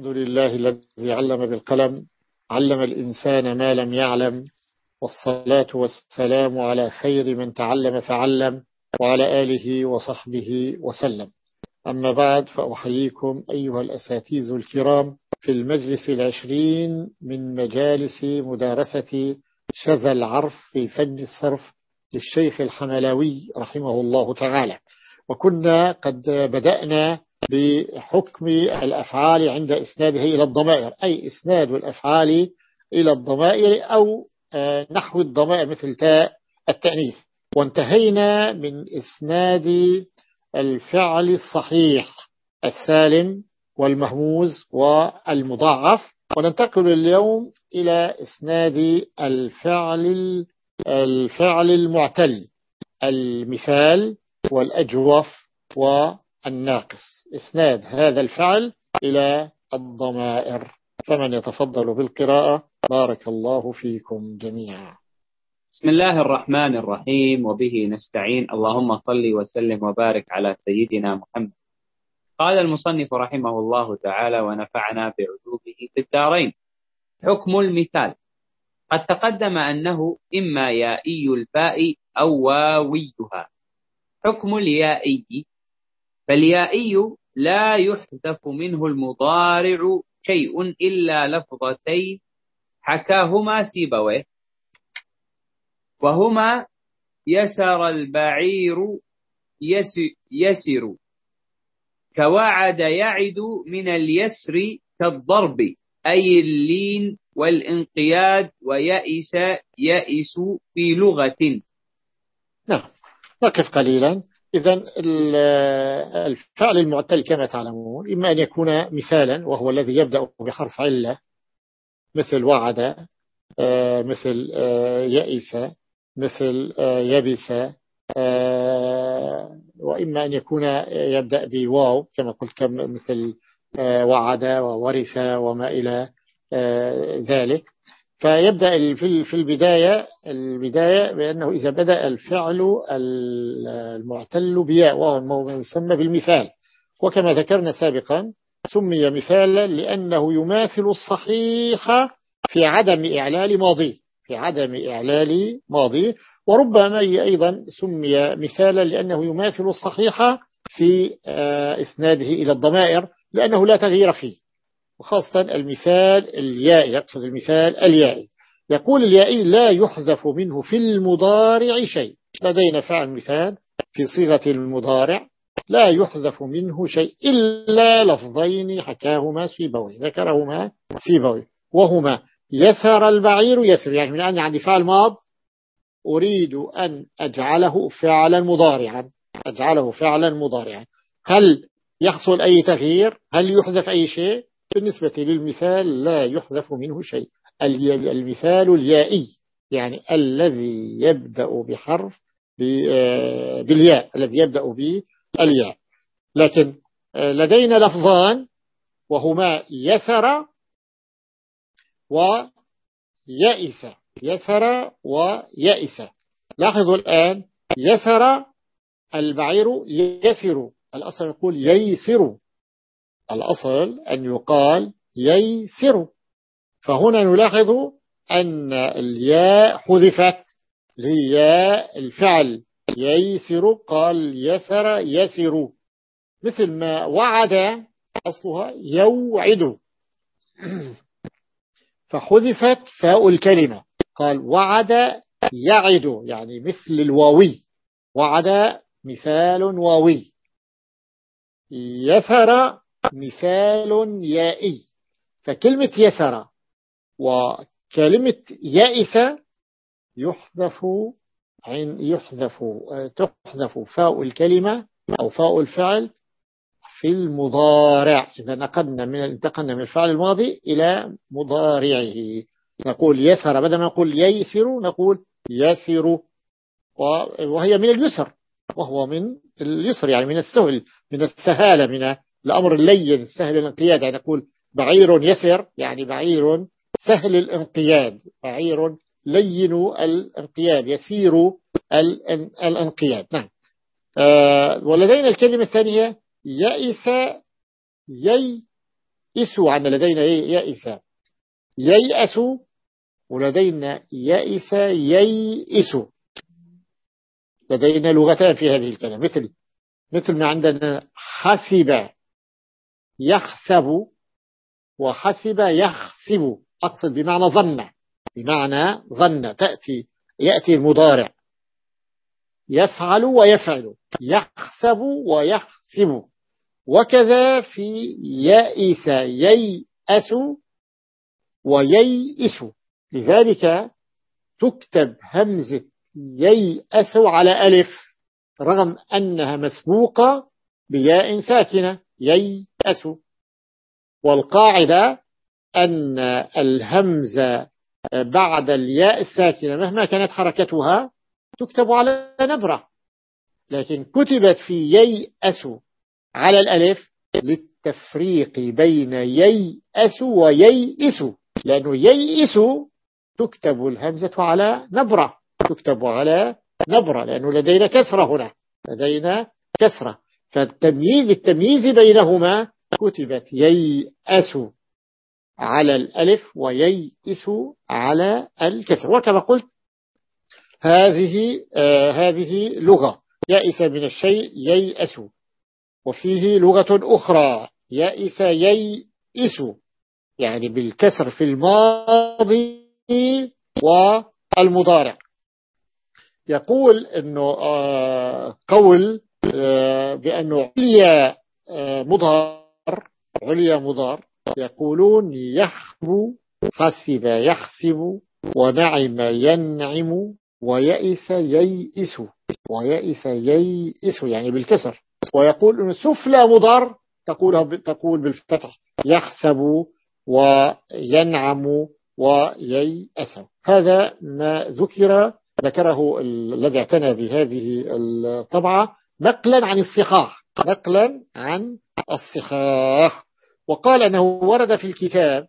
الحمد لله الذي علم بالقلم علم الإنسان ما لم يعلم والصلاة والسلام على خير من تعلم فعلم وعلى آله وصحبه وسلم. أما بعد فأحييكم أيها الأساتيذ الكرام في المجلس العشرين من مجالس مدارسة شذا العرف في فن الصرف للشيخ الحملاوي رحمه الله تعالى. وكنا قد بدأنا بحكم الأفعال عند إسنادها إلى الضمائر أي إسناد الأفعال إلى الضمائر أو آه، نحو الضمائر مثل تاء التأنيث. وانتهينا من إسناد الفعل الصحيح السالم والمهموز والمضاعف. وننتقل اليوم إلى إسناد الفعل الفعل المعتل المثال والأجوف والناقص إسناد هذا الفعل إلى الضمائر. فمن يتفضل بالقراءة بارك الله فيكم جميعا. بسم الله الرحمن الرحيم وبه نستعين. اللهم صل وسلم وبارك على سيدنا محمد. قال المصنف رحمه الله تعالى ونفعنا بعلومه في الدارين حكم المثال. قد تقدم أنه إما يائي الفاء أو واويها. حكم اليائي فاليائي لا يحذف منه المضارع شيء إلا لفظتين حكاهما سيبويه وهما يسر البعير يسر. كوعد يعد من اليسر كالضرب أي اللين والانقياد ويئس يئس في لغة. نعم. نقف قليلا. إذا الفعل المعتل كما تعلمون إما أن يكون مثالا وهو الذي يبدأ بحرف علة مثل وعد آه، مثل آه، يئس مثل آه، يبس وإما أن يكون يبدأ بواو كما قلت مثل وعد وورث وما إلى ذلك. فيبدأ في البداية البداية بأنه إذا بدأ الفعل المعتل بياء وهو ما يسمى بالمثال. وكما ذكرنا سابقا سمي مثالا لأنه يماثل الصحيح في عدم إعلال ماضي في عدم إعلال ماضي. وربما أيضا سمي مثالا لأنه يماثل الصحيح في آه، إسناده إلى الضمائر لأنه لا تغيير فيه. وخاصة المثال اليائي يقصد المثال اليائي. يقول اليائي لا يحذف منه في المضارع شيء. لدينا فعل مثال في صيغة المضارع لا يحذف منه شيء إلا لفظين حكاهما سيبوي ذكرهما سيبوي. وهما يسر البعير يسر يعني من أن عندي فعل ماض أريد أن أجعله فعلا مضارعا. أجعله فعلا مضارعا. هل يحصل أي تغيير؟ هل يحذف أي شيء؟ بالنسبة للمثال لا يحذف منه شيء. المثال اليائي يعني الذي يبدأ بحرف آه، بالياء الذي يبدأ بالياء. لكن آه، لدينا لفظان وهما يسر ويئس يسر ويئس لاحظوا الآن يسر البعير يسر. الأصل يقول ييسر. الأصل أن يقال ييسر. فهنا نلاحظ أن الياء حذفت لياء الفعل. ييسر قال يسر يسر. مثل ما وعد أصلها يوعد. فحذفت فاء الكلمة. قال وعد يعد يعني مثل الواوي. وعد مثال واوي. يثر مثال يائي. فكلمة يسر وكلمة يائس يحذف عن يحذف تحذف فاء الكلمة أو فاء الفعل في المضارع. إذا نقلنا من انتقلنا من الفعل الماضي إلى مضارعه. نقول يسر بدل ما نقول ييسر نقول يسر. وهي من اليسر وهو من اليسر يعني من السهل من السهالة من الأمر اللين سهل الانقياد يعني نقول بعير يسر يعني بعير سهل الانقياد بعير لين الانقياد يسير الانقياد. نعم. آه ولدينا الكلمة الثانية يئس يي اسوا عندنا لدينا يئس. ييأس ولدينا يئس ييئس. لدينا لغتان في هذه الكلمة مثل مثل ما عندنا حسب يحسب وحسب يحسب. أقصد بمعنى ظن. بمعنى ظن. تأتي يأتي المضارع. يفعل ويفعل. يحسب ويحسب. وكذا في يائس ييأس وييئس. لذلك تكتب همزة ييأس على ألف رغم أنها مسبوقة بياء ساكنة. ييأس والقاعدة أن الهمزة بعد الياء الساكنة مهما كانت حركتها تكتب على نبرة. لكن كتبت في ييأس على الألف للتفريق بين ييأس وييئس لأنه ييئس تكتب الهمزة على نبرة تكتب على نبرة لأنه لدينا كسرة هنا لدينا كسرة. فالتمييز التمييز بينهما كتبت ييأس على الألف وييئس على الكسر. وكما قلت هذه آه هذه لغة. يائس من الشيء ييأس. وفيه لغة أخرى. يائس ييئس. يعني بالكسر في الماضي والمضارع. يقول أنه آه قول بأنه عليا آه، مضار عليا مضار يقولون يحب حسب يحسب ونعم ينعم ويئس ييئس ويئس ييئس يعني بالكسر. ويقول أن سفلى مضار تقول تقول بالفتح يحسب وينعم وييأس هذا ما ذكر ذكره الذي اعتنى بهذه الطبعة. نقلا عن الصحاح نقلا عن الصحاح وقال أنه ورد في الكتاب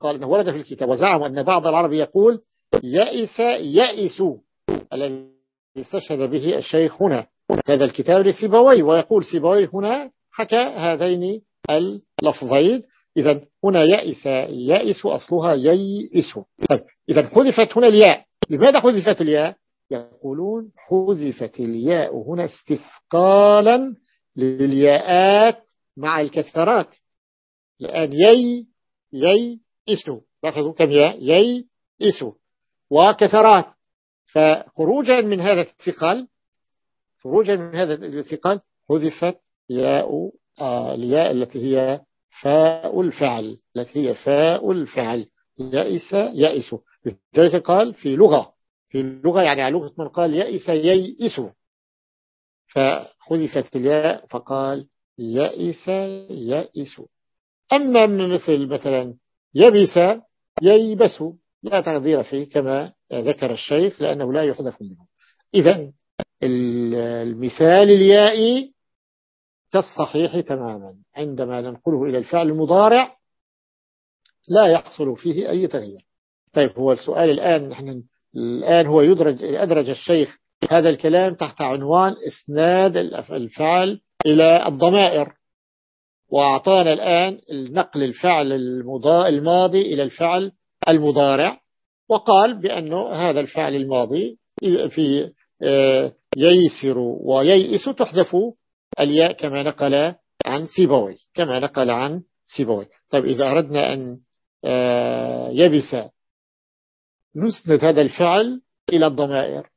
قال أنه ورد في الكتاب وزعم أن بعض العرب يقول يئس يئس الذي استشهد به الشيخ هنا هذا الكتاب لسيبوي ويقول سيبوي هنا حكى هذين اللفظين. إذا هنا يئس يئس أصلها ييئس. طيب إذا حذفت هنا الياء. لماذا حذفت الياء؟ يقولون حذفت الياء هنا استثقالا للياءات مع الكسرات. الآن يي يي إسو. لاحظوا كم ياء؟ يي إسو. وكسرات. فخروجا من هذا الثقل خروجا من هذا الثقل حذفت ياء آه الياء التي هي فاء الفعل التي هي فاء الفعل. يئس يئس لذلك قال في لغة. في اللغة يعني على لغة من قال يئس ييئس فحذفت الياء فقال يئس يئس أما مثل مثلا يبس ييبس لا تغذير فيه كما ذكر الشيخ لأنه لا يحذف منه. إذا المثال اليائي كالصحيح تماما. عندما ننقله إلى الفعل المضارع لا يحصل فيه أي تغيير. طيب هو السؤال الآن نحن الآن هو يدرج أدرج الشيخ هذا الكلام تحت عنوان إسناد الفعل إلى الضمائر. وأعطانا الآن نقل الفعل الماضي إلى الفعل المضارع. وقال بأنه هذا الفعل الماضي في آه، ييسر وييئس تحذف الياء كما نقل عن سيبوي كما نقل عن سيبوي. طيب إذا أردنا أن آه، يبس نسند هذا الفعل إلى الضمائر.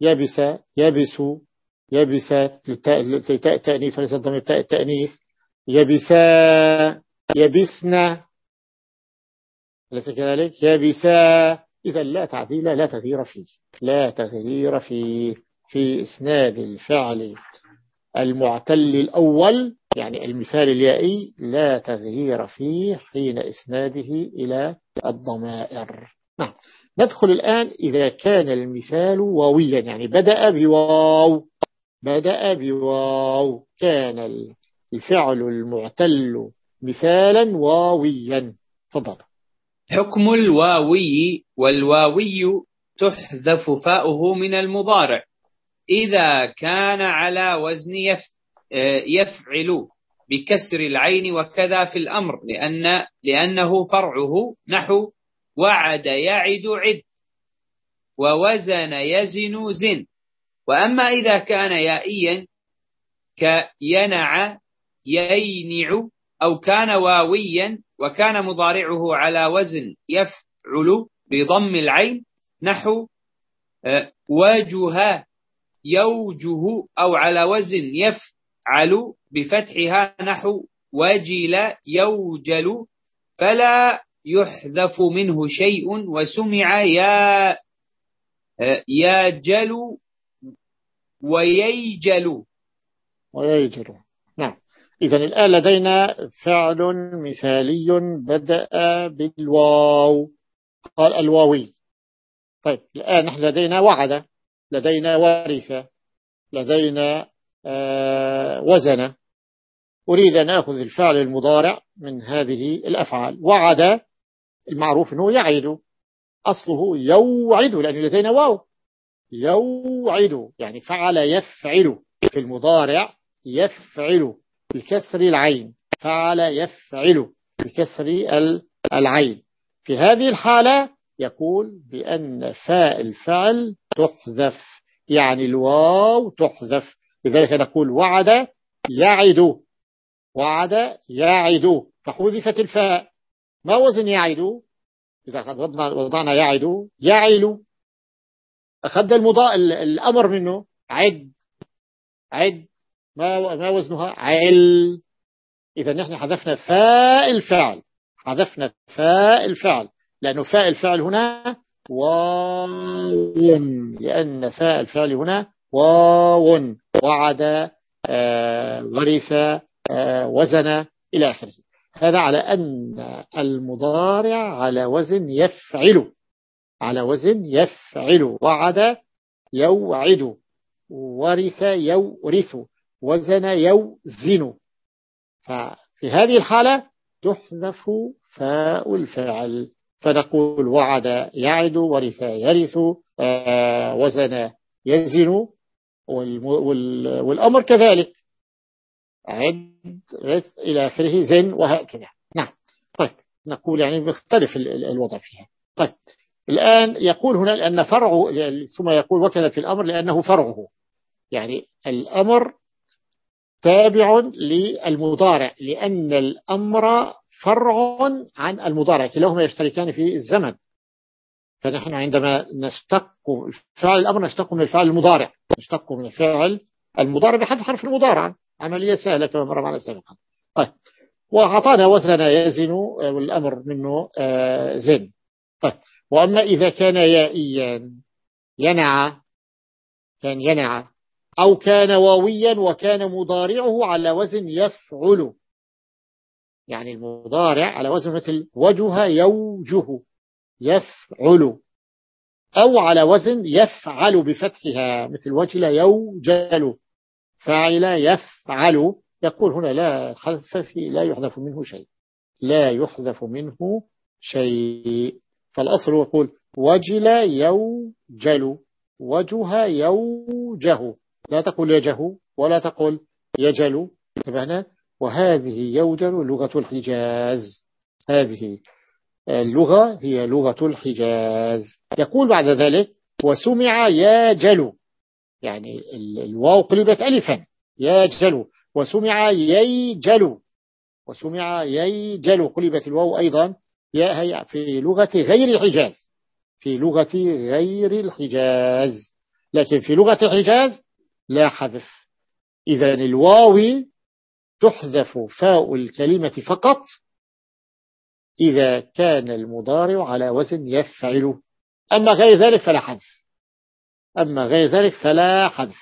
يبس يبس يبس تاء تأنيث وليس الضمير تاء التأنيث يبسا يبسنا أليس كذلك؟ يبسا إذا لا تعديل لا تغيير فيه. لا تغيير فيه. في إسناد الفعل المعتل الأول يعني المثال اليائي لا تغيير فيه حين إسناده إلى الضمائر. نعم. ندخل الآن إذا كان المثال واويا يعني بدأ بواو بدأ بواو. كان الفعل المعتل مثالا واويا. فضل حكم الواوي والواوي تحذف فاؤه من المضارع. إذا كان على وزن يف يفعل بكسر العين وكذا في الأمر لأن لأنه فرعه نحو وعد يعد عد ووزن يزن زن. وأما إذا كان يائيا كينع يينع أو كان واويا وكان مضارعه على وزن يفعل بضم العين نحو آه، وجه يوجه أو على وزن يفعل بفتحها نحو وجل يوجل فلا يحذف منه شيء وسمع يا آه، ياجل وييجل. وييجل. نعم. إذا الآن لدينا فعل مثالي بدأ بالواو. قال الواوي. طيب الآن نحن لدينا وعد. لدينا ورث لدينا آه وزن. أريد أن أخذ الفعل المضارع من هذه الأفعال. وعد المعروف أنه يعد. أصله يوعد لأن لدينا واو. يوعد يعني فعل يفعل. في المضارع يفعل بكسر العين. فعل يفعل بكسر العين. في هذه الحالة يقول بأن فاء الفعل تحذف يعني الواو تحذف. لذلك نقول وعد يعد. وعد يعد. فحذفت الفاء. ما وزن يعد إذا قد وضعنا يعد يعل أخذ المضاء الأمر منه. عد. عد. ما ما وزنها؟ عل. إذا نحن حذفنا فاء الفعل. حذفنا فاء الفعل. لأنه فاء الفعل هنا واو. لأن فاء الفعل هنا واو. وعد آه ورث آه وزن إلى آخره. هذا على أن المضارع على وزن يفعل على وزن يفعل وعد يوعد ورث يورث وزن يوزن. ففي هذه الحالة تحذف فاء الفعل فنقول وعد يعد ورث يرث آه، وزن يزن والأمر كذلك. عد رث إلى آخره زن وهكذا. نعم. طيب. نقول يعني مختلف الوضع فيها. طيب. الآن يقول هنا أن فرعه ثم يقول وكذا في الأمر لأنه فرعه. يعني الأمر تابع للمضارع لأن الأمر فرع عن المضارع. كلاهما يشتركان في الزمن. فنحن عندما نشتق فعل الأمر نشتق من الفعل المضارع. نشتق من الفعل المضارع بحذف حرف المضارع. عملية سهلة كما مر معنا سابقا طيب. وأعطانا وزن يزن والأمر منه آه، زن. طيب. وأما إذا كان يائيا ينع كان ينع أو كان واويا وكان مضارعه على وزن يفعل. يعني المضارع على وزن مثل وجه يوجه يفعل. أو على وزن يفعل بفتحها مثل وجل يوجل. فعل يفعل يقول هنا لا حذف في لا يحذف منه شيء. لا يحذف منه شيء. فالأصل يقول وجل يوجل وجه يوجه. لا تقول يجه ولا تقول يجل. انتبهنا؟ وهذه يوجل لغة الحجاز. هذه اللغة هي لغة الحجاز. يقول بعد ذلك وسمع ياجل يعني الواو قلبت ألفا. ياجل وسمع ييجل وسمع ييجل قلبت الواو أيضا. يا في لغة غير الحجاز. في لغة غير الحجاز. لكن في لغة الحجاز لا حذف. إذا الواو تحذف فاء الكلمة فقط. إذا كان المضارع على وزن يفعل. أما غير ذلك فلا حذف. أما غير ذلك فلا حذف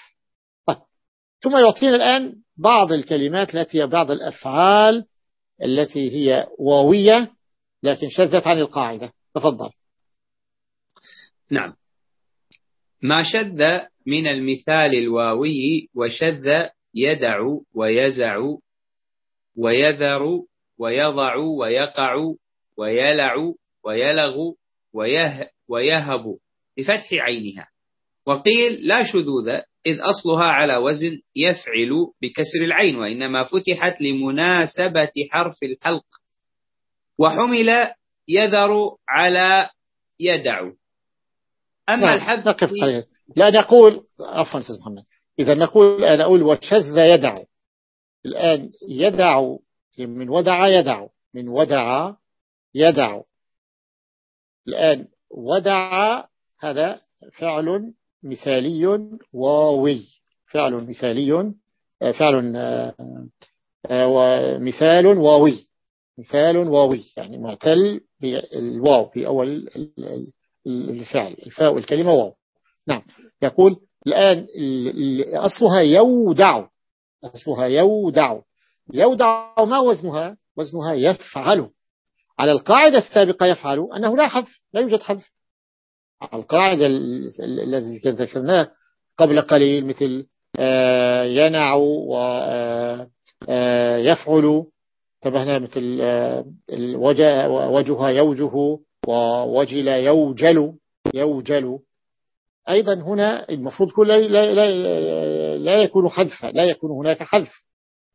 طيب. ثم يعطينا الآن بعض الكلمات التي هي بعض الأفعال التي هي واوية لكن شذت عن القاعدة. تفضل. نعم. ما شذ من المثال الواوي وشذ يدع ويزع ويذر ويضع ويقع ويلع ويلغ ويه ويهب بفتح عينها. وقيل لا شذوذ إذ أصلها على وزن يفعل بكسر العين وإنما فتحت لمناسبة حرف الحلق. وحمل يذر على يدع. أما نعم. الحذف لا نقول عفوا أستاذ محمد. إذا نقول أنا أقول وشذ يدع. الآن يدع من ودع يدع من ودع يدع. الآن ودع هذا فعل مثالي واوي. فعل مثالي فعل مثال واوي. مثال واوي يعني معتل بالواو في أول الفعل الفاء والكلمة واو. نعم. يقول الآن أصلها يودع. أصلها يودع. يودع ما وزنها؟ وزنها يفعل. على القاعدة السابقة يفعل. أنه لا حذف لا يوجد حذف. القاعدة الذي ذكرناه قبل قليل مثل آه، ينع ويفعل آه، انتبهنا مثل وجه يوجه ووجل يوجل يوجل. أيضا هنا المفروض كل لا, لا, لا, لا يكون حذفا لا يكون هناك حذف.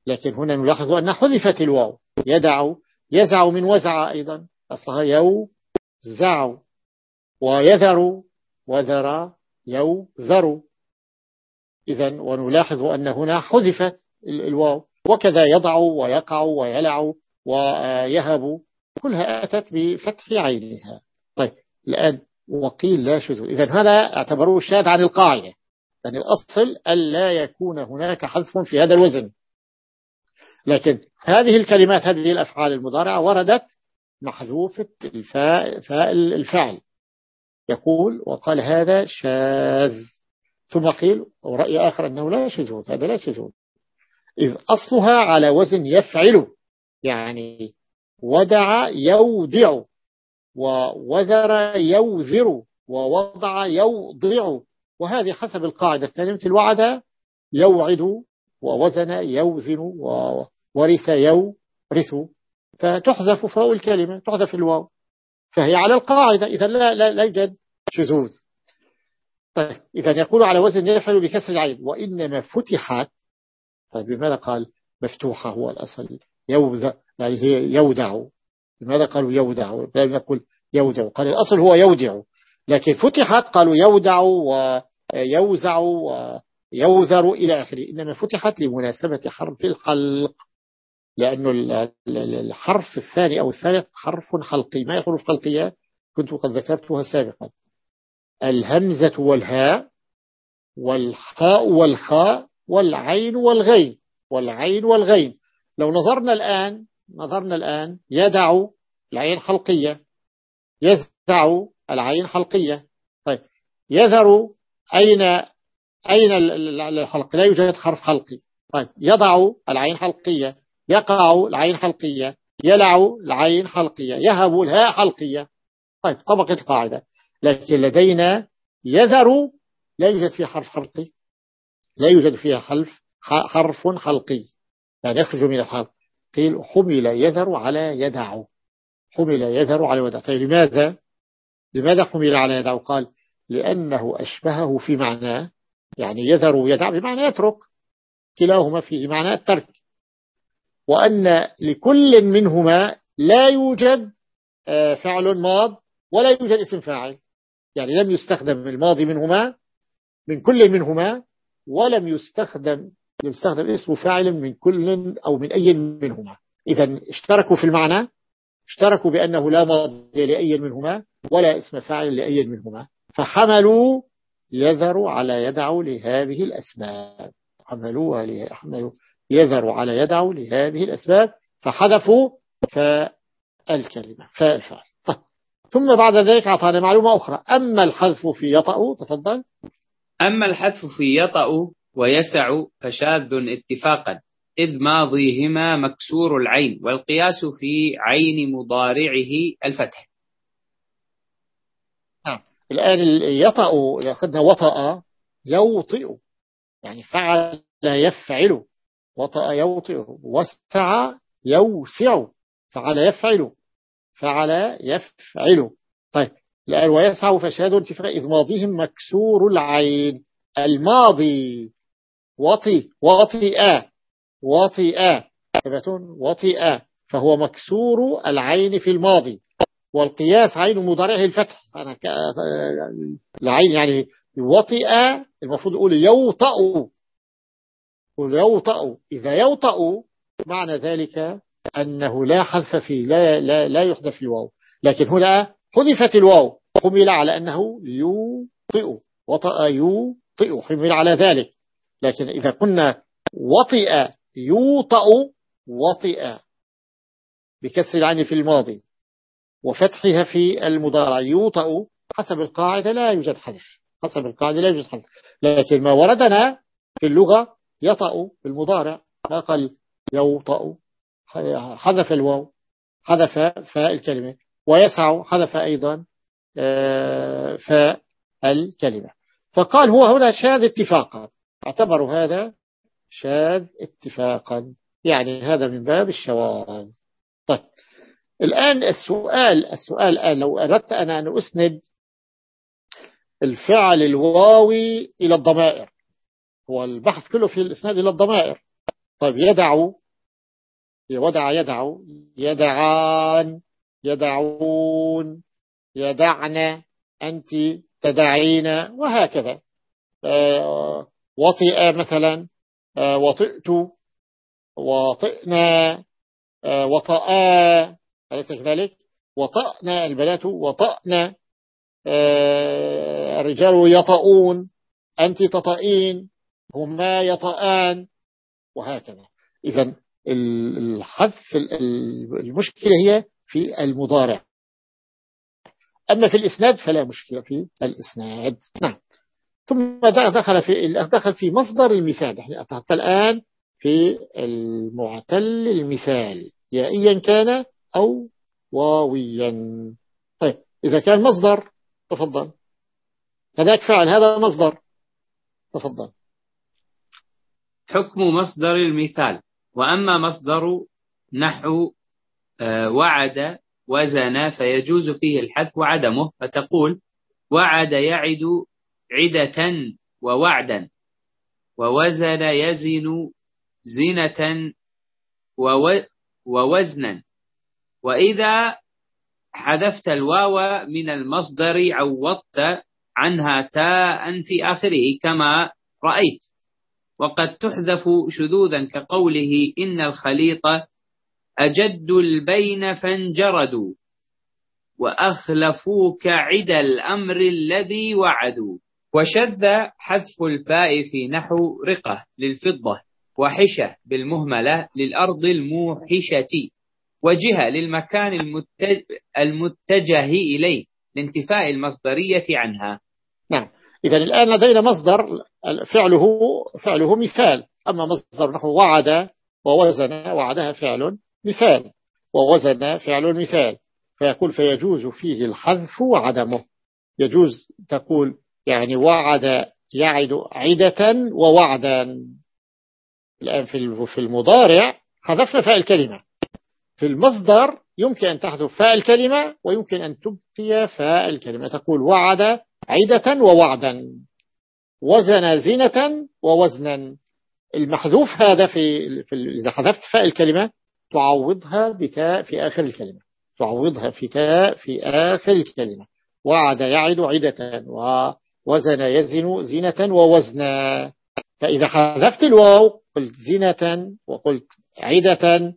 لكن هنا نلاحظ أن حذفت الواو. يدع يزع من وزع أيضا. أصلها يوزع. ويذر وذر يوذر إذا ونلاحظ أن هنا حذفت الواو. وكذا يضع ويقع ويلع ويهب. كلها أتت بفتح عينها. طيب الآن وقيل لا شذوذ. إذا هذا اعتبروه الشاذ عن القاعدة. يعني الأصل ألا يكون هناك حذف في هذا الوزن. لكن هذه الكلمات هذه الأفعال المضارعة وردت محذوفة الفاء الفعل يقول وقال هذا شاذ. ثم قيل ورأي آخر أنه لا شذوذ هذا لا شذوذ. إذ أصلها على وزن يفعل يعني ودع يودع ووذر يوذر ووضع يوضع. وهذه حسب القاعدة. الثانية مثل وعد يوعد ووزن يوزن وورث يورث. فتحذف فوق الكلمة تحذف الواو. فهي على القاعدة. إذا لا, لا, لا يوجد شذوذ طيب إذا يقول على وزن يفعل بكسر العين وإنما فتحت. طيب لماذا قال مفتوحة هو الأصل؟ يوذ يعني هي يودع. لماذا قالوا يودع؟ لم يقول يودع. قال الأصل هو يودع. لكن فتحت قالوا يودع ويوزع ويوذر إلى آخره. إنما فتحت لمناسبة حرف الحلق لأنه الحرف الثاني أو الثالث حرف حلقي ما هي حروف حلقية كنت قد ذكرتها سابقا. الهمزة والهاء والحاء والخاء والعين والغين. والعين والغين. لو نظرنا الآن نظرنا الآن يدع العين حلقية يزع العين حلقية طيب. يذر أين أين الحلق لا يوجد حرف حلقي طيب. يضع العين حلقية يقع العين حلقية يلع العين حلقية يهب الهاء حلقية. طيب طبقة القاعدة لكن لدينا يذر لا يوجد فيها حرف حلقي لا يوجد فيها حرف حرف حلقي. يعني يخرج من الحلق. قيل حمل يذر على يدع. حمل يذر على يدع. طيب لماذا؟ لماذا حمل على يدع؟ قال لأنه أشبهه في معناه. يعني يذر يدع بمعنى يترك. كلاهما فيه معنى الترك. وأن لكل منهما لا يوجد آه، فعل ماض ولا يوجد اسم فاعل. يعني لم يستخدم الماضي منهما من كل منهما ولم يستخدم يستخدم اسم فاعل من كل أو من أي منهما. إذا اشتركوا في المعنى اشتركوا بأنه لا ماضي لأي منهما ولا اسم فاعل لأي منهما. فحملوا يذر على يدع لهذه الأسباب. حملوها حملوا. يذر على يدع لهذه الأسباب فحذفوا فالكلمة فالفعل. طيب. ثم بعد ذلك أعطانا معلومة أخرى. أما الحذف في يطأ تفضل. أما الحذف في يطأ ويسع فشاذ اتفاقا إذ ماضيهما مكسور العين والقياس في عين مضارعه الفتح. نعم. الآن يطأ أخذنا وطأ يوطئ يعني فعل يفعل. وطأ يوطئ وسع يوسع فعل يفعل فعل يفعل. طيب الآن ويسع فشاد اتفاق إذ ماضيهم مكسور العين. الماضي وطي وطئ وطئ وطئ فهو مكسور العين في الماضي. والقياس عين مضارعه الفتح أنا. العين يعني وطئ المفروض يقول يوطأ. يوطأ إذا يوطأ معنى ذلك أنه لا حذف فيه لا, لا, لا يحذف الواو. لكن هنا حذفت الواو. حمل على أنه يوطئ. وطأ يوطئ. حمل على ذلك. لكن إذا كنا وطئ يوطأ وطئ. بكسر العين في الماضي. وفتحها في المضارع. يوطأ. حسب القاعدة لا يوجد حذف. حسب القاعدة لا يوجد حذف. لكن ما وردنا في اللغة يطأ في المضارع ما قال يوطأ حذف الواو حذف فاء الكلمة ويسع حذف أيضا آه، فاء الكلمة. فقال هو هنا شاذ اتفاقا. اعتبروا هذا شاذ اتفاقا. يعني هذا من باب الشواذ. طيب. الآن السؤال السؤال الآن لو أردت أنا أن أسند الفعل الواوي إلى الضمائر. هو البحث كله في الإسناد إلى الضمائر. طيب يدع يودع يدع يدعان يدعون يدعن أنت تدعين وهكذا. آه، وطئ مثلا آه، وطئت وطئنا آه، وطئا أليس كذلك؟ وطأنا البنات وطأنا الرجال يطؤون أنت تطئين. هما يطآن وهكذا. إذا الحذف المشكلة هي في المضارع. أما في الإسناد فلا مشكلة في الإسناد. نعم. ثم دخل في دخل في مصدر المثال. إحنا أتحدث الآن في المعتل المثال. يائيا كان أو واويا. طيب إذا كان مصدر تفضل. هذاك فعل هذا مصدر. تفضل. حكم مصدر المثال وأما مصدر نحو آه، وعد وزن فيجوز فيه الحذف وعدمه فتقول وعد يعد عدة ووعدا ووزن يزن زنة ووزنا. وإذا حذفت الواو من المصدر عوضت عنها تاء في آخره كما رأيت. وقد تحذف شذوذا كقوله إن الخليط أجد البين فانجردوا وأخلفوك عد الأمر الذي وعدوا. وشذ حذف الفاء في نحو رقة للفضة وحشة بالمهملة للأرض الموحشة وجهة للمكان المتجه إليه لانتفاء المصدرية عنها. إذا الآن لدينا مصدر فعله فعله مثال. أما مصدر نحو وعد ووزن وعدها فعل مثال. ووزن فعل مثال. فيقول فيجوز فيه الحذف وعدمه. يجوز تقول يعني وعد يعد عدة ووعدا. الآن في المضارع حذفنا فاء الكلمة في المصدر يمكن أن تحذف فاء الكلمة ويمكن أن تبقي فاء الكلمة تقول وعد عدة ووعدا وزن زينة ووزنا. المحذوف هذا في, إذا حذفت فاء الكلمة تعوضها بتاء في آخر الكلمة. تعوضها في تاء في آخر الكلمة. وعد يعد عدة ووزن يزن زينة ووزنا. فإذا حذفت الواو قلت زينة وقلت عدة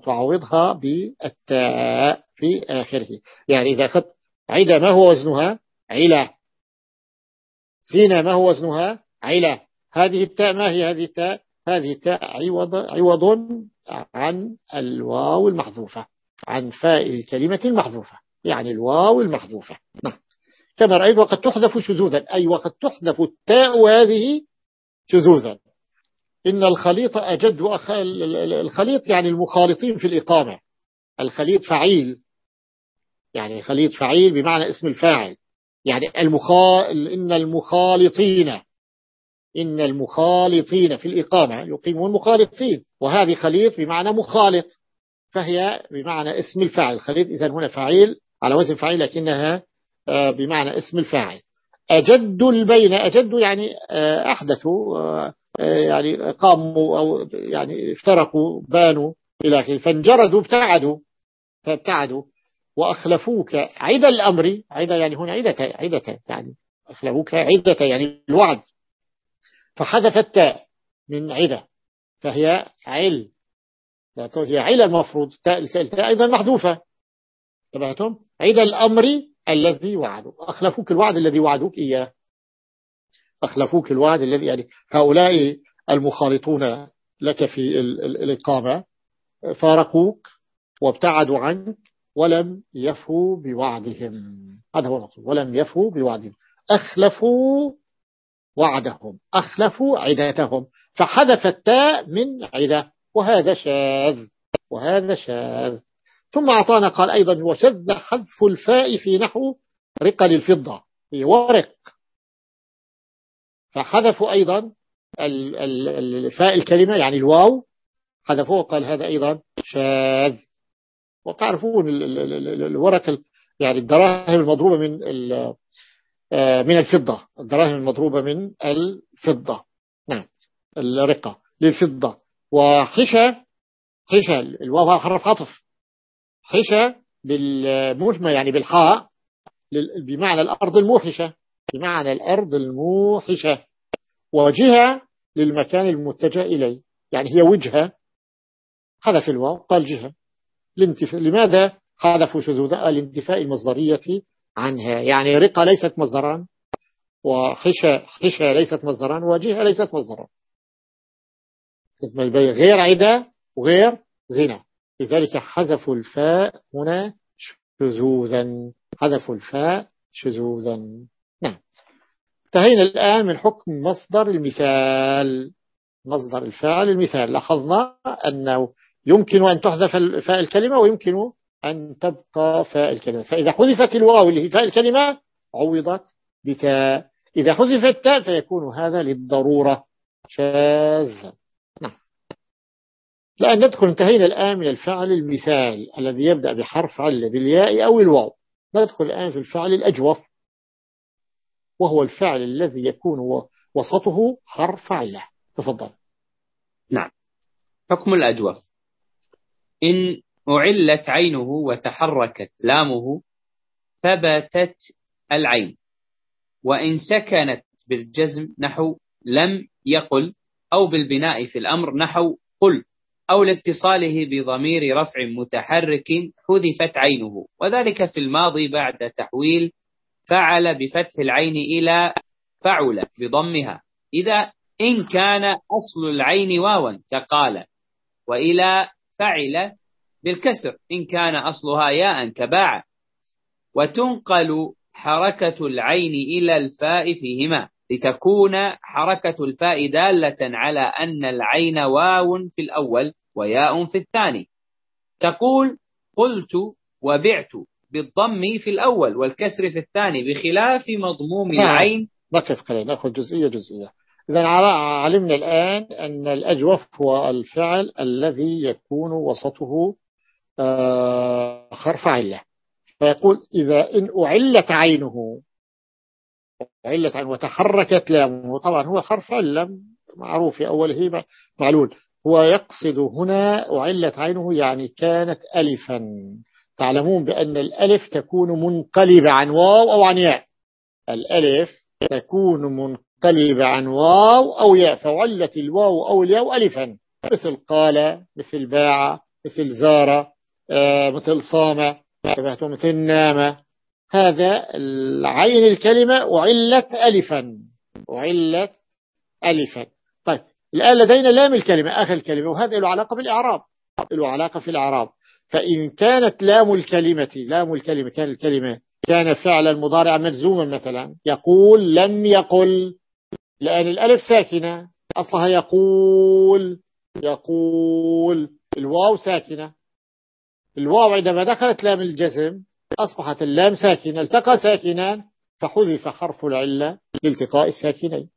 فتعوضها بالتاء في آخره. يعني إذا أخذت عدة ما هو وزنها؟ علة زينة ما هو وزنها؟ علة هذه التاء ما هي هذه التاء؟ هذه التاء عوض, عوض عن الواو المحذوفة. عن فاء الكلمة المحذوفة. يعني الواو المحذوفة. نعم. كما رأيت وقد تحذف شذوذا. أي وقد تحذف التاء هذه شذوذا. إن الخليط أجد الخليط يعني المخالطين في الإقامة. الخليط فعيل. يعني خليط فعيل بمعنى اسم الفاعل. يعني المخا... إن المخالطين إن المخالطين في الإقامة يقيمون مخالطين. وهذه خليط بمعنى مخالط فهي بمعنى اسم الفاعل. خليط إذا هنا فعيل على وزن فعيل لكنها آه، بمعنى اسم الفاعل. أجد البين أجد يعني آه، أحدثوا آه، يعني قاموا أو يعني افترقوا بانوا إلى آخره فانجردوا ابتعدوا فابتعدوا. وأخلفوك عدة الأمر عدة يعني هنا عدة عدة يعني أخلفوك عدة يعني الوعد. فحذف التاء من عدة فهي عل هي عل المفروض التاء أيضا محذوفة. تبعتم عيد الأمر الذي وعدوا. أخلفوك الوعد الذي وعدوك إياه. أخلفوك الوعد الذي يعني هؤلاء المخالطون لك في الإقامة. فارقوك وابتعدوا عنك. ولم يفوا بوعدهم. هذا هو المقصود. ولم يفوا بوعدهم. أخلفوا وعدهم. أخلفوا عدتهم. فحذف التاء من عدة. وهذا شاذ. وهذا شاذ. ثم أعطانا قال أيضا وشذ حذف الفاء في نحو رقل الفضة في ورق. فحذفوا أيضا الفاء الكلمة يعني الواو. حذفوه قال هذا أيضا شاذ. وتعرفون الورق يعني الدراهم المضروبة من آه، من الفضة. الدراهم المضروبة من الفضة. نعم. الرقة للفضة. وحشى حشى الواو حرف عطف. حشى بالمجمع يعني بالحاء بمعنى الأرض الموحشة. بمعنى الأرض الموحشة. وجهة للمكان المتجه إليه. يعني هي وجهة. حذف الواو. قال جهة. لماذا حذفوا شذوذ الانتفاء المصدرية عنها. يعني رقة ليست مصدران وحشى حشى ليست مصدران وجهة ليست مصدران غير عدة وغير زنا. لذلك حذفوا الفاء هنا شذوذا. حذفوا الفاء شذوذا. نعم. انتهينا الآن من حكم مصدر المثال. مصدر الفاعل المثال لاحظنا أنه يمكن أن تحذف فاء الكلمة ويمكن أن تبقى فاء الكلمة. فإذا حذفت الواو اللي هي فاء الكلمة عوضت بتاء إذا حذفت تاء فيكون هذا للضرورة. شاذا لأن ندخل انتهينا الآن من الفعل المثال الذي يبدأ بحرف علة بالياء أو الواو. ندخل الآن في الفعل الأجوف. وهو الفعل الذي يكون وسطه حرف علة تفضل. نعم. حكم الأجوف. إن أعلت عينه وتحركت لامه ثبتت العين. وإن سكنت بالجزم نحو لم يقل أو بالبناء في الأمر نحو قل أو لاتصاله بضمير رفع متحرك حذفت عينه. وذلك في الماضي بعد تحويل فعل بفتح العين إلى فعل بضمها. إذا إن كان أصل العين واوا كقال وإلى فعل بالكسر إن كان أصلها ياء كباع وتنقل حركة العين إلى الفاء فيهما لتكون حركة الفاء دالة على أن العين واو في الأول وياء في الثاني. تقول قلت وبعت بالضم في الأول والكسر في الثاني بخلاف مضموم نعم. العين. نقف قليل؟ نأخذ جزئية جزئية. إذا علمنا الآن أن الأجوف هو الفعل الذي يكون وسطه آه، حرف علة. فيقول إذا إن أعلت عينه أعلت عينه وتحركت لامه طبعا هو حرف علة معروف في أوله معلول. هو يقصد هنا أعلت عينه يعني كانت ألفا. تعلمون بأن الألف تكون منقلبة عن واو أو عن ياء. الألف تكون منقلبة عن واو أو ياء فعلت الواو أو الياء ألفا. مثل قال مثل باع مثل زار آه، مثل صام مثل نام. هذا العين الكلمة أعلت ألفا. أعلت ألفا. طيب الآن لدينا لام الكلمة آخر الكلمة وهذا له علاقة بالإعراب. له علاقة في الإعراب. فإن كانت لام الكلمة لام الكلمة كان الكلمة كان فعلا مضارعا مجزوما مثلا يقول لم يقل. لأن الألف ساكنة. أصلها يقول يقول. الواو ساكنة. الواو عندما دخلت لام الجزم أصبحت اللام ساكنة التقى ساكنان فحذف حرف العلة لالتقاء الساكنين.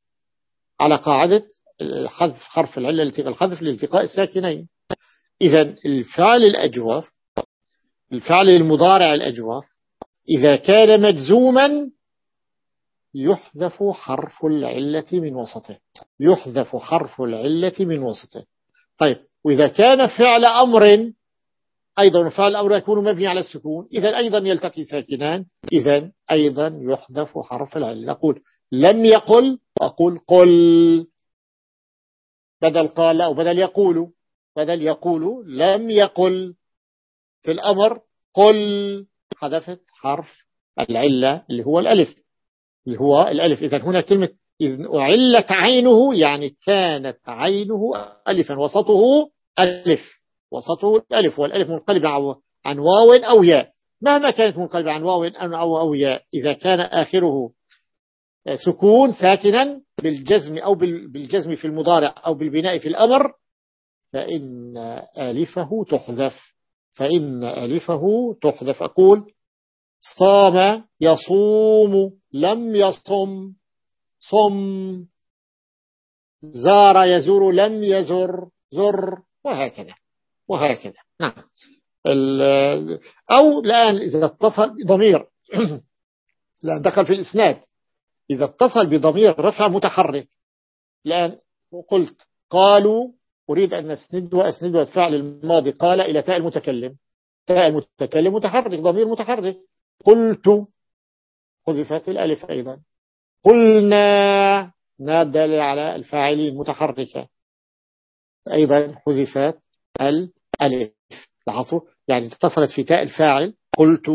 على قاعدة الحذف حرف العلة الحذف لالتقاء الساكنين. إذا الفعل الأجوف الفعل المضارع الأجوف إذا كان مجزوما يحذف حرف العلة من وسطه. يحذف حرف العلة من وسطه. طيب وإذا كان فعل أمر أيضا فعل الأمر يكون مبني على السكون. إذا أيضا يلتقي ساكنان. إذا أيضا يحذف حرف العلة. نقول لم يقل أقول قل. بدل قال أو بدل يقول. بدل يقول لم يقل. في الأمر قل. حذفت حرف العلة اللي هو الألف. اللي هو الألف. إذا هنا كلمة إذ أعلت عينه يعني كانت عينه ألفا. وسطه ألف. وسطه الألف والألف منقلب عن واو أو ياء. مهما كانت منقلبة عن واو أو, أو ياء إذا كان آخره سكون ساكنا بالجزم أو بالجزم في المضارع أو بالبناء في الأمر فإن ألفه تحذف. فإن ألفه تحذف. أقول صام يصوم لم يصم صم. زار يزور لم يزر زر وهكذا وهكذا. نعم. أو الآن إذا اتصل ضمير لأن دخل في الإسناد. إذا اتصل بضمير رفع متحرك. الآن قلت قالوا أريد أن أسند وأسند الفعل الماضي قال إلى تاء المتكلم. تاء المتكلم متحرك ضمير متحرك. قلت حذفت الألف أيضا. قلنا نادل على الفاعلين متحركة أيضا حذفت الألف. لاحظوا؟ يعني اتصلت في تاء الفاعل. قلت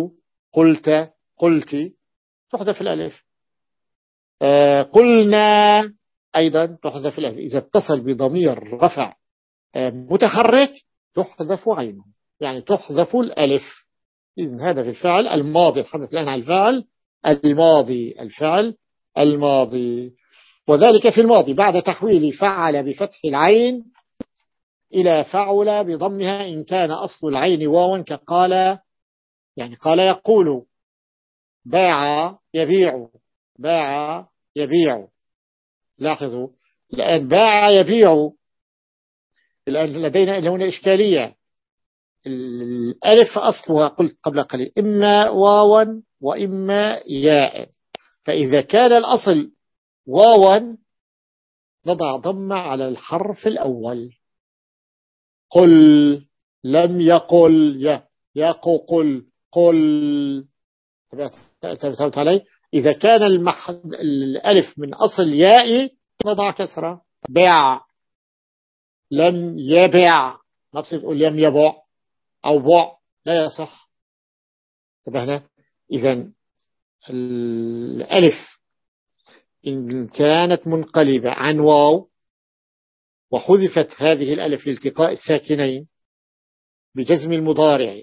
قلت قلت. تحذف الألف. آه قلنا أيضا تحذف الألف. إذا اتصل بضمير رفع آه متحرك تحذف عينه. يعني تحذف الألف. إذن هذا في الفعل الماضي تحدث الآن عن الفعل الماضي الفعل الماضي. وذلك في الماضي. بعد تحويل فعل بفتح العين إلى فعل بضمها إن كان أصل العين واوا كقال يعني قال يقول باع يبيع باع يبيع. لاحظوا الآن باع يبيع. الآن لدينا هنا إشكالية. الألف أصلها قلت قبل قليل. إما واوا وإما ياء. فإذا كان الأصل واوا نضع ضمة على الحرف الأول. قل لم يقل يقو قل قل. تبتبت علي؟ إذا كان المح... الألف من أصل يائي نضع كسرة. بيع لم يبع. ما بصير تقول لم يبع. أو بع لا يصح انتبهنا إذا الألف إن كانت منقلبة عن واو وحذفت هذه الألف لالتقاء الساكنين بجزم المضارع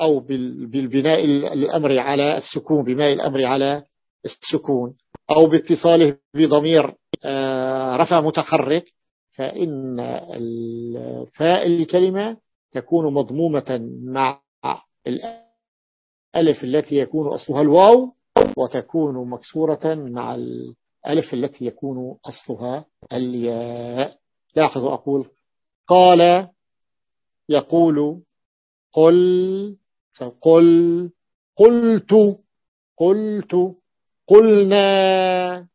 أو بالبناء الأمر على السكون بماء الأمر على السكون أو باتصاله بضمير آه، رفع متحرك فإن فاء الكلمة تكون مضمومة مع الألف التي يكون أصلها الواو وتكون مكسورة مع الألف التي يكون أصلها الياء. لاحظوا أقول قال يقول قل قل قلت قلت قلنا.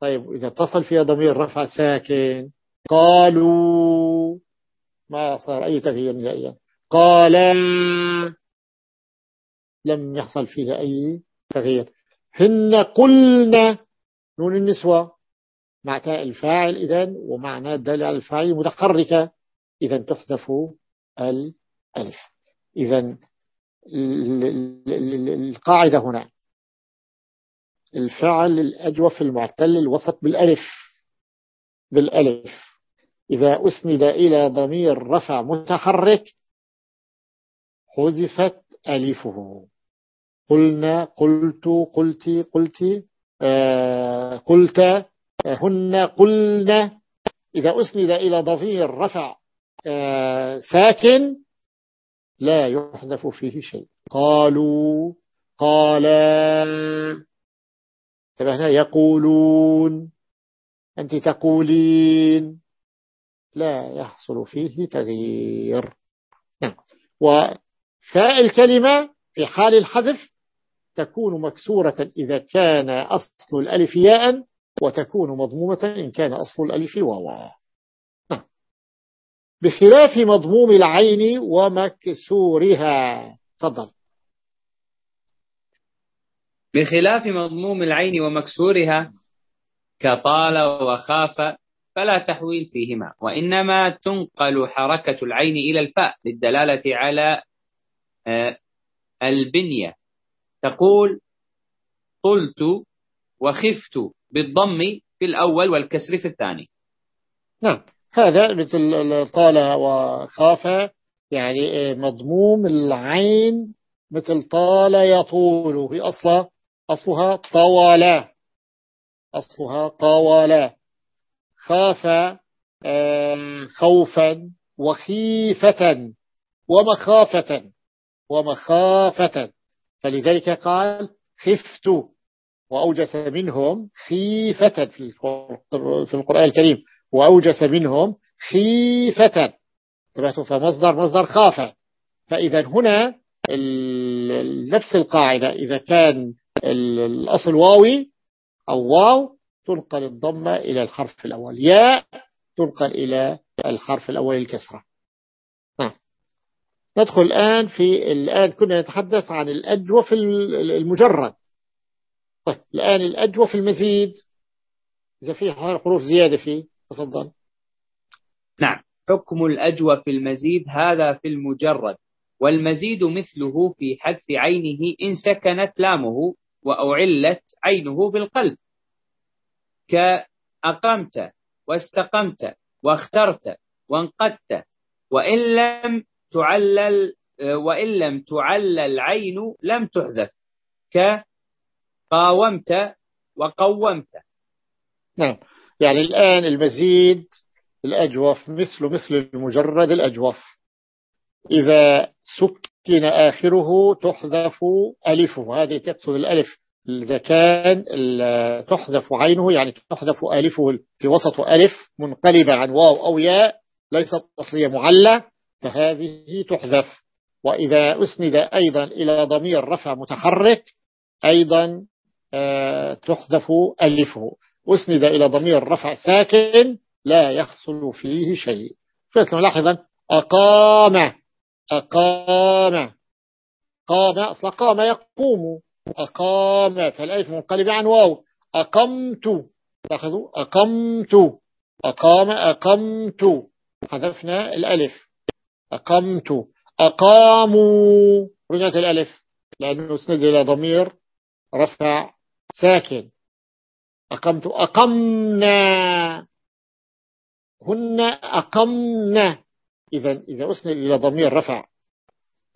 طيب إذا اتصل فيها ضمير رفع ساكن. قالوا ما صار أي تغيير نهائيا. قال لم يحصل فيها أي تغيير. هن قلنا نون النسوة مع تاء الفاعل إذن ومعنى الدالة على الفاعل متحركة إذا تحذف الألف. إذا القاعدة هنا. الفعل الأجوف المعتل الوسط بالألف. بالألف. إذا أسند إلى ضمير رفع متحرك حذفت ألفه. قلنا قلت قلتي قلتي آه قلت هن قلنا. إذا أسند إلى ضمير رفع آه ساكن لا يحذف فيه شيء. قالوا قالا. انتبهنا يقولون أنت تقولين. لا يحصل فيه تغيير. نعم. وفاء الكلمة في حال الحذف تكون مكسورة إذا كان أصل الألف ياء وتكون مضمومة إن كان أصل الألف واوا. نعم. بخلاف مضموم العين ومكسورها. تفضل. بخلاف مضموم العين ومكسورها كطال وخاف فلا تحويل فيهما وإنما تنقل حركة العين إلى الفاء للدلالة على آه، البنية. تقول طلت وخفت بالضم في الأول والكسر في الثاني. نعم. هذا مثل طال وخاف يعني آه، مضموم العين مثل طال يطول في أصلها أصلها طوالا أصلها طوالا خاف خوفا وخيفة ومخافة ومخافة. فلذلك قال خفت وأوجس منهم خيفة في القرآن الكريم. وأوجس منهم خيفة. فمصدر مصدر خاف. فإذا هنا نفس القاعدة. إذا كان الأصل واوي أو واو تنقل الضمة إلى الحرف الأول. ياء تنقل إلى الحرف الأول الكسرة. نعم ندخل الآن في الآن كنا نتحدث عن الأجوف المجرد. طيب الآن الأجوف المزيد. إذا في حروف زيادة فيه تفضل. نعم. حكم الأجوف المزيد هذا في المجرد والمزيد مثله في حذف عينه إن سكنت لامه وأعلت عينه بالقلب. كأقمت واستقمت واخترت وانقدت وإن لم تعلل وإن لم تعلل العين لم تحذف كقاومت وقومت. نعم. يعني الآن المزيد الأجوف مثل مثل المجرد الأجوف. إذا سكن آخره تحذف ألفه هذه تقصد الألف إذا كان تحذف عينه يعني تحذف ألفه في وسط ألف منقلبة عن واو أو ياء ليست أصلية معلة فهذه تحذف. وإذا أسند أيضا إلى ضمير رفع متحرك أيضا آه، تحذف ألفه. أسند إلى ضمير رفع ساكن لا يحصل فيه شيء. فإذا لاحظا أقام أقام قام أصلا قام يقوم. أقام فالألف منقلب عن واو. أقمت. لاحظوا أقمت. أقام. أقمت. حذفنا الألف. أقمت. أقاموا. رجعت الألف. لأنه اسند إلى ضمير رفع ساكن. أقمت. أقمنا. هن أقمنا إذا إذا أسند إلى ضمير رفع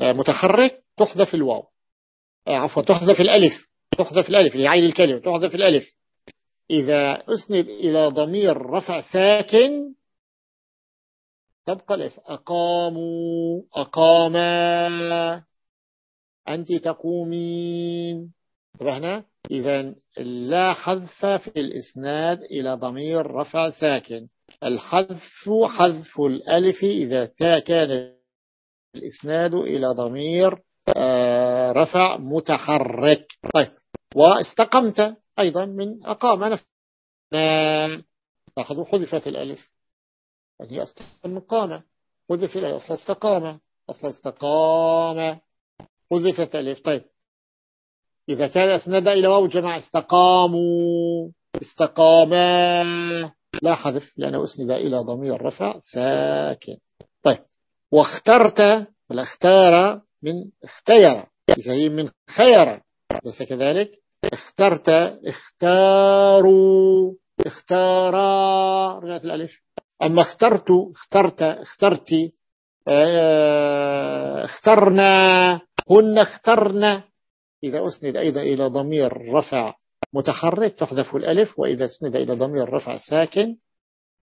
متحرك تحذف الواو. عفوا تحذف الألف تحذف الألف لعين الكلمة تحذف الألف. إذا أسند إلى ضمير رفع ساكن تبقى الألف. أقاموا أقاما. أنت تقومين. انتبهنا إذا لا حذف في الإسناد إلى ضمير رفع ساكن الحذف حذف الألف إذا كان الإسناد إلى ضمير آه، رفع متحرك. طيب. واستقمت أيضا من أقام نفسه. لاحظوا حذفت الألف. يعني من قام حذف الألف. أصلا استقام. أصلا استقام. حذفت الألف. طيب. إذا كان أسند إلى واو جمع استقاموا. استقاما لا حذف لأنه أسند إلى ضمير رفع ساكن. طيب. واخترت ولا اختار من اختير. هي من خير. ليس كذلك؟ اخترت. اختاروا. اختارا. رجعت الألف. أما اخترت اخترت اخترتي آه، اخترنا. هن اخترنا. إذا أسند أيضا إلى ضمير رفع متحرك تحذف الألف وإذا أسند إلى ضمير رفع ساكن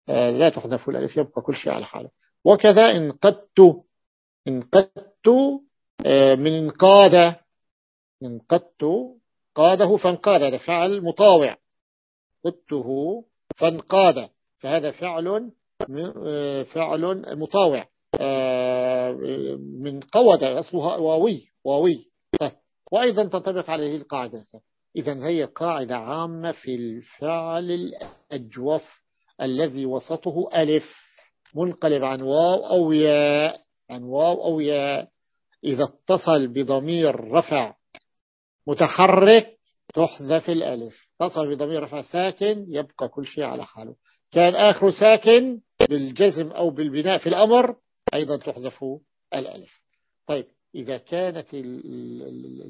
آه، لا تحذف الألف يبقى كل شيء على حاله. وكذا إن قدت. انقدت آه، من انقاد انقدت قاده فانقاد هذا فعل مطاوع. قدته فانقاد فهذا فعل آه، فعل مطاوع. آه، من قود أصلها واوي واوي. وأيضا تنطبق عليه القاعدة. إذا هي قاعدة عامة في الفعل الأجوف الذي وسطه ألف منقلب عن واو أو ياء عن واو أو ياء. إذا اتصل بضمير رفع متحرك تحذف الألف. اتصل بضمير رفع ساكن يبقى كل شيء على حاله. كان آخر ساكن بالجزم أو بالبناء في الأمر أيضا تحذف الألف. طيب إذا كانت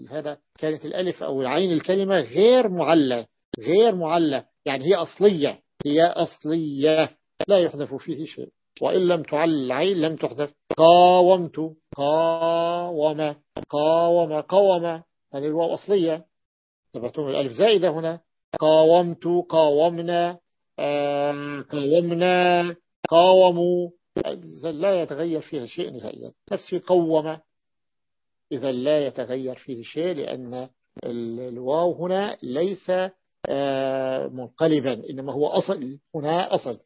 هذا كانت الألف أو العين الكلمة غير معلة غير معلة يعني هي أصلية هي أصلية لا يحذف فيه شيء. وإن لم تعل العين لم تحذف. قاومت. قاوم قاوم قوم هذه الواو أصلية. تبعتم الألف زائدة هنا. قاومت قاومنا. آه، قاومنا. قاوموا. لا يتغير فيها شيء نهائيا. نفس قوم. إذا لا يتغير فيه شيء لأن الواو هنا ليس آه، منقلبا إنما هو أصل. هنا أصل.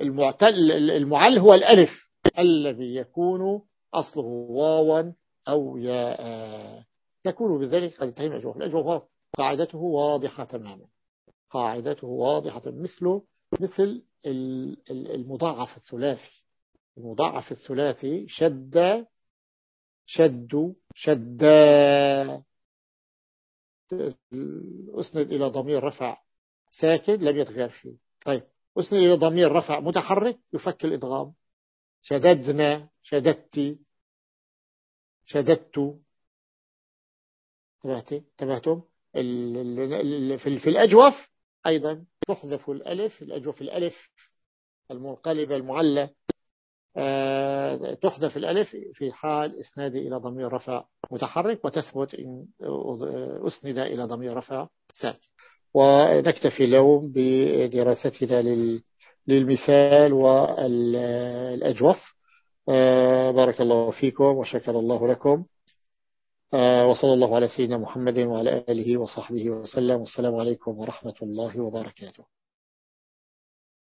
المعتل المعل هو الألف الذي يكون أصله واوا أو ياء نكون بذلك قد انتهينا الأجواب الأجواب قاعدته واضحة تماما. قاعدته واضحة مثل مثل المضاعف الثلاثي. المضاعف الثلاثي شد شد شد. أسند إلى ضمير رفع ساكن لم يتغير فيه طيب أسند إلى ضمير رفع متحرك يفك الإدغام شددنا شددت شددت تبعتم في الأجوف أيضا تحذف الألف الأجوف الألف المنقلبة المعلة آه، تحذف الألف في حال إسناد إلى ضمير رفع متحرك وتثبت إن أسند إلى ضمير رفع ساكن. ونكتفي اليوم بدراستنا للمثال والأجوف. آه، بارك الله فيكم وشكر الله لكم. آه، وصلى الله على سيدنا محمد وعلى آله وصحبه وسلم. والسلام عليكم ورحمة الله وبركاته.